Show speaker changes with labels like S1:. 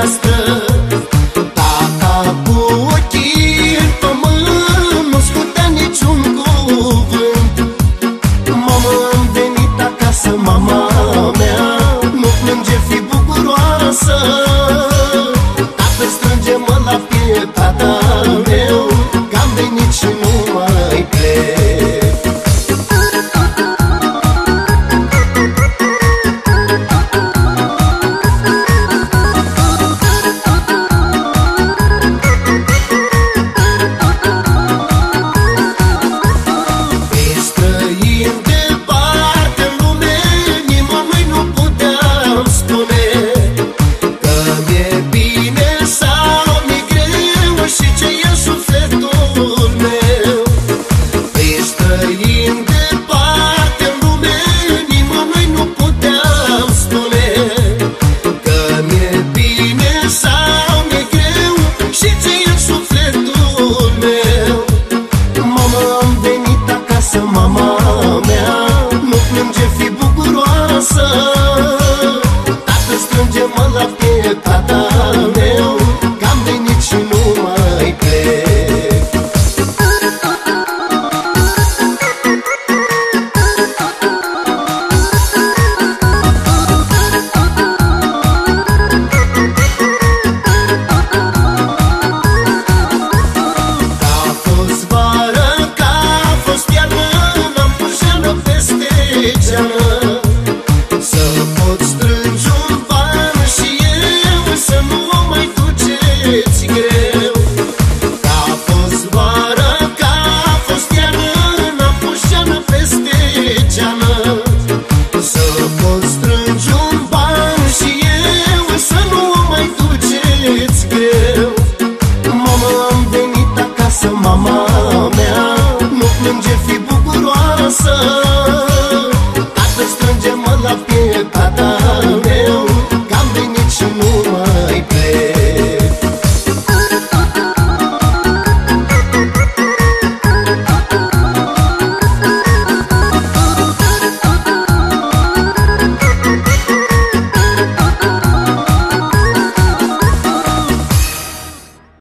S1: ferească Tata cu ochii în pământ Nu scutea niciun cuvânt. M-am venit acasă, mama mea Nu plânge, fi bucuroasă. Tată, strânge-mă la piept, tata mama.